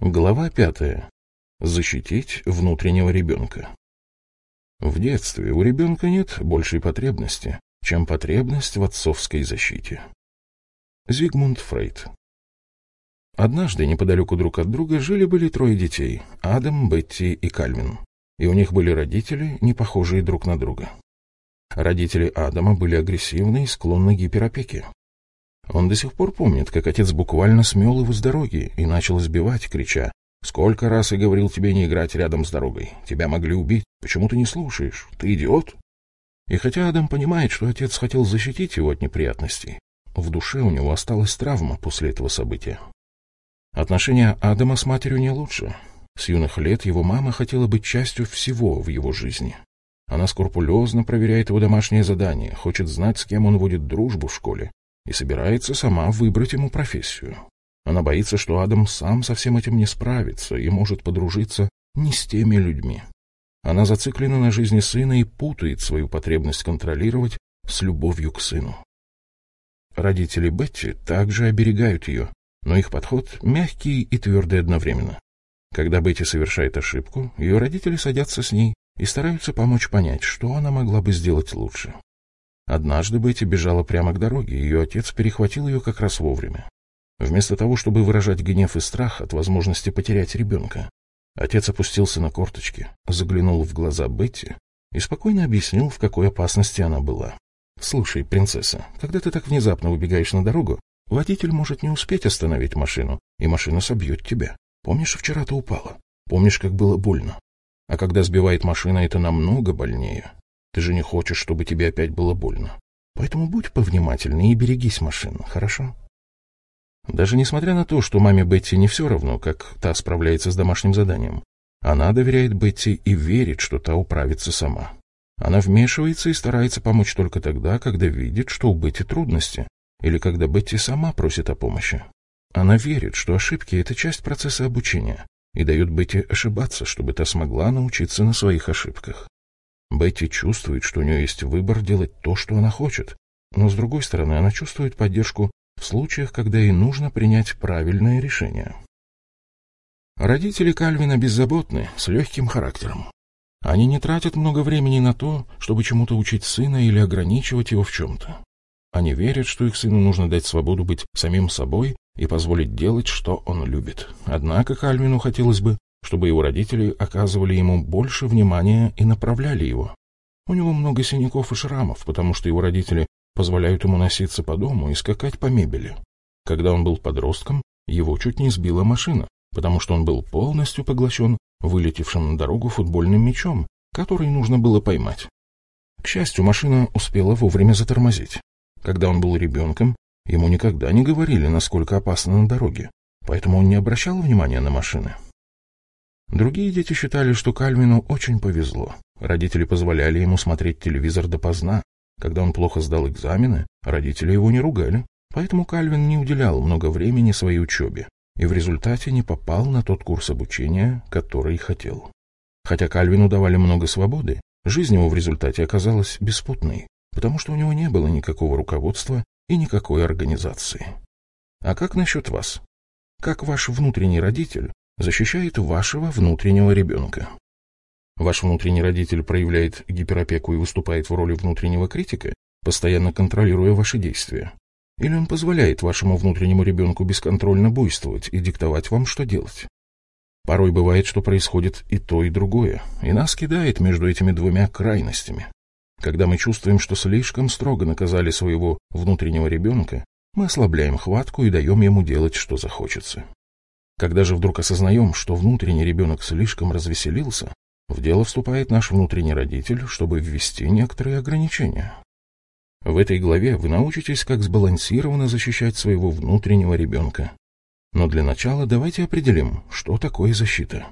Глава пятая. Защитить внутреннего ребенка. В детстве у ребенка нет большей потребности, чем потребность в отцовской защите. Зигмунд Фрейд. Однажды неподалеку друг от друга жили-были трое детей – Адам, Бетти и Кальвин. И у них были родители, не похожие друг на друга. Родители Адама были агрессивны и склонны к гиперопеке. Он до сих пор помнит, как отец буквально смел его с дороги и начал избивать, крича «Сколько раз я говорил тебе не играть рядом с дорогой? Тебя могли убить. Почему ты не слушаешь? Ты идиот?» И хотя Адам понимает, что отец хотел защитить его от неприятностей, в душе у него осталась травма после этого события. Отношения Адама с матерью не лучше. С юных лет его мама хотела быть частью всего в его жизни. Она скрупулезно проверяет его домашние задания, хочет знать, с кем он водит дружбу в школе, и собирается сама выбрать ему профессию. Она боится, что Адам сам со всем этим не справится и может подружиться не с теми людьми. Она зациклена на жизни сына и путает свою потребность контролировать с любовью к сыну. Родители Бетти также оберегают ее, но их подход мягкий и твердый одновременно. Когда Бетти совершает ошибку, ее родители садятся с ней и стараются помочь понять, что она могла бы сделать лучше. Однажды Бетти бежала прямо к дороге, ее отец перехватил ее как раз вовремя. Вместо того, чтобы выражать гнев и страх от возможности потерять ребенка, отец опустился на корточки, заглянул в глаза Бетти и спокойно объяснил, в какой опасности она была. «Слушай, принцесса, когда ты так внезапно убегаешь на дорогу, водитель может не успеть остановить машину, и машина собьет тебя. Помнишь, вчера ты упала? Помнишь, как было больно? А когда сбивает машина, это намного больнее. Ты же не хочешь, чтобы тебе опять было больно. Поэтому будь повнимательней и берегись машин, хорошо? Даже несмотря на то, что маме Бетти не все равно, как та справляется с домашним заданием, она доверяет Бетти и верит, что та управится сама. Она вмешивается и старается помочь только тогда, когда видит, что у Бетти трудности, или когда Бетти сама просит о помощи. Она верит, что ошибки — это часть процесса обучения, и дает Бетти ошибаться, чтобы та смогла научиться на своих ошибках. Бетти чувствует, что у нее есть выбор делать то, что она хочет, но, с другой стороны, она чувствует поддержку в случаях, когда ей нужно принять правильное решение. Родители Кальвина беззаботны, с легким характером. Они не тратят много времени на то, чтобы чему-то учить сына или ограничивать его в чем-то. Они верят, что их сыну нужно дать свободу быть самим собой и позволить делать, что он любит. Однако Кальвину хотелось бы, чтобы его родители оказывали ему больше внимания и направляли его. У него много синяков и шрамов, потому что его родители позволяют ему носиться по дому и скакать по мебели. Когда он был подростком, его чуть не сбила машина, потому что он был полностью поглощен вылетевшим на дорогу футбольным мячом, который нужно было поймать. К счастью, машина успела вовремя затормозить. Когда он был ребенком, ему никогда не говорили, насколько опасно на дороге, поэтому он не обращал внимания на машины. Другие дети считали, что Кальвину очень повезло. Родители позволяли ему смотреть телевизор допоздна. Когда он плохо сдал экзамены, родители его не ругали. Поэтому Кальвин не уделял много времени своей учебе и в результате не попал на тот курс обучения, который хотел. Хотя Кальвину давали много свободы, жизнь его в результате оказалась беспутной, потому что у него не было никакого руководства и никакой организации. А как насчет вас? Как ваш внутренний родитель защищает вашего внутреннего ребенка. Ваш внутренний родитель проявляет гиперопеку и выступает в роли внутреннего критика, постоянно контролируя ваши действия. Или он позволяет вашему внутреннему ребенку бесконтрольно буйствовать и диктовать вам, что делать. Порой бывает, что происходит и то, и другое, и нас кидает между этими двумя крайностями. Когда мы чувствуем, что слишком строго наказали своего внутреннего ребенка, мы ослабляем хватку и даем ему делать, что захочется. Когда же вдруг осознаем, что внутренний ребенок слишком развеселился, в дело вступает наш внутренний родитель, чтобы ввести некоторые ограничения. В этой главе вы научитесь, как сбалансированно защищать своего внутреннего ребенка. Но для начала давайте определим, что такое защита.